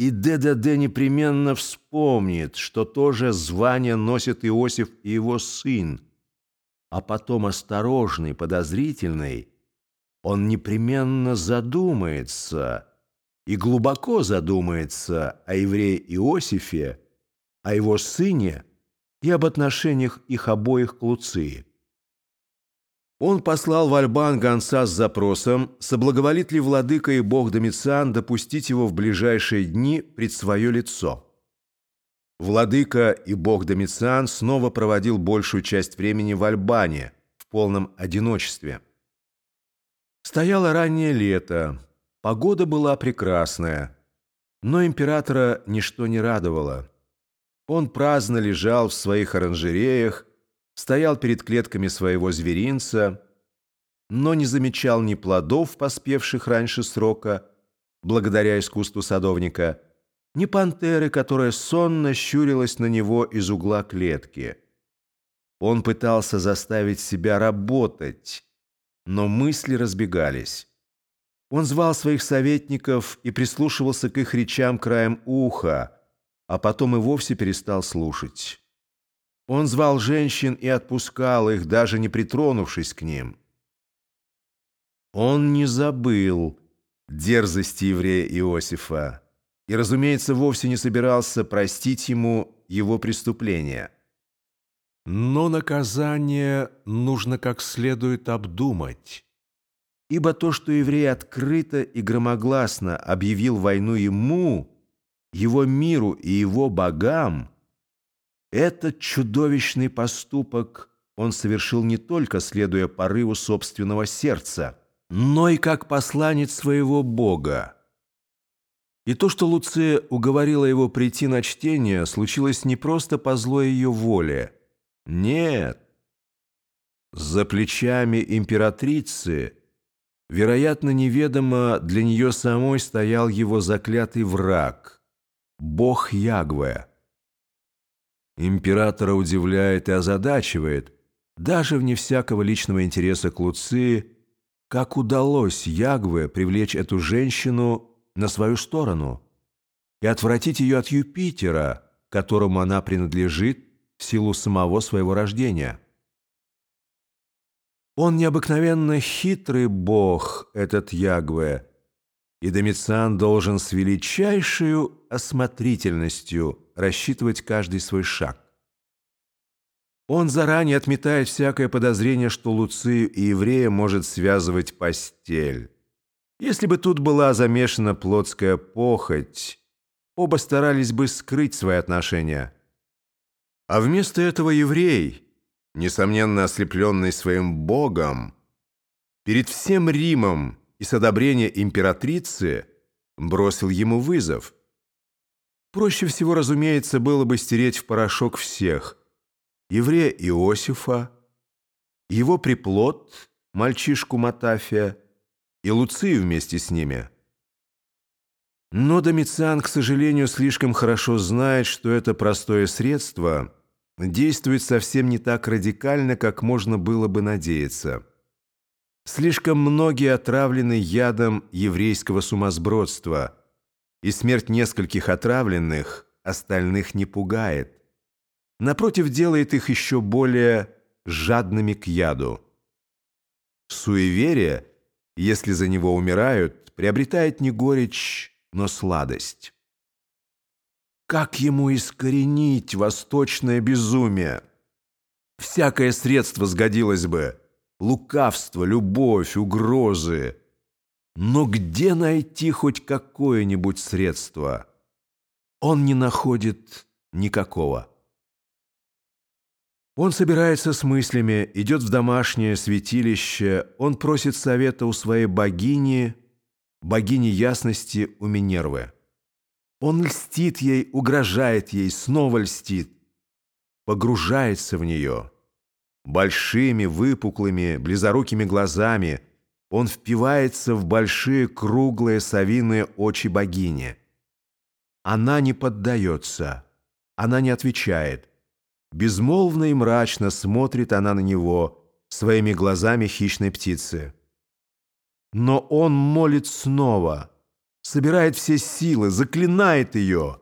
И ДДД непременно вспомнит, что тоже звание носит Иосиф и его сын. А потом осторожный, подозрительный, он непременно задумается и глубоко задумается о еврее Иосифе, о его сыне и об отношениях их обоих к Луции. Он послал в Альбан гонца с запросом, соблаговолит ли владыка и бог Домициан допустить его в ближайшие дни пред свое лицо. Владыка и бог Домициан снова проводил большую часть времени в Альбане, в полном одиночестве. Стояло раннее лето, погода была прекрасная, но императора ничто не радовало. Он праздно лежал в своих оранжереях, стоял перед клетками своего зверинца, но не замечал ни плодов, поспевших раньше срока, благодаря искусству садовника, ни пантеры, которая сонно щурилась на него из угла клетки. Он пытался заставить себя работать, но мысли разбегались. Он звал своих советников и прислушивался к их речам краем уха, а потом и вовсе перестал слушать. Он звал женщин и отпускал их, даже не притронувшись к ним. Он не забыл дерзости еврея Иосифа и, разумеется, вовсе не собирался простить ему его преступления. Но наказание нужно как следует обдумать, ибо то, что еврей открыто и громогласно объявил войну ему, его миру и его богам – этот чудовищный поступок он совершил не только следуя порыву собственного сердца, но и как посланец своего Бога. И то, что Луция уговорила его прийти на чтение, случилось не просто по злой ее воле. Нет. За плечами императрицы, вероятно, неведомо для нее самой стоял его заклятый враг – бог Ягве. Императора удивляет и озадачивает, даже вне всякого личного интереса к Луции, как удалось Ягве привлечь эту женщину на свою сторону и отвратить ее от Юпитера, которому она принадлежит в силу самого своего рождения. Он необыкновенно хитрый бог, этот Ягве, и Домициан должен с величайшей осмотрительностью рассчитывать каждый свой шаг. Он заранее отметает всякое подозрение, что Луцию и еврея может связывать постель. Если бы тут была замешана плотская похоть, оба старались бы скрыть свои отношения. А вместо этого еврей, несомненно ослепленный своим богом, перед всем Римом и с одобрения императрицы бросил ему вызов – Проще всего, разумеется, было бы стереть в порошок всех. Еврея Иосифа, его приплод, мальчишку Матафия и Луцию вместе с ними. Но Домициан, к сожалению, слишком хорошо знает, что это простое средство действует совсем не так радикально, как можно было бы надеяться. Слишком многие отравлены ядом еврейского сумасбродства – и смерть нескольких отравленных остальных не пугает. Напротив, делает их еще более жадными к яду. Суеверие, если за него умирают, приобретает не горечь, но сладость. Как ему искоренить восточное безумие? Всякое средство сгодилось бы. Лукавство, любовь, угрозы — но где найти хоть какое-нибудь средство? Он не находит никакого. Он собирается с мыслями, идет в домашнее святилище, он просит совета у своей богини, богини ясности у Минервы. Он льстит ей, угрожает ей, снова льстит, погружается в нее. Большими, выпуклыми, близорукими глазами – он впивается в большие круглые совиные очи богини. Она не поддается, она не отвечает. Безмолвно и мрачно смотрит она на него своими глазами хищной птицы. Но он молит снова, собирает все силы, заклинает ее.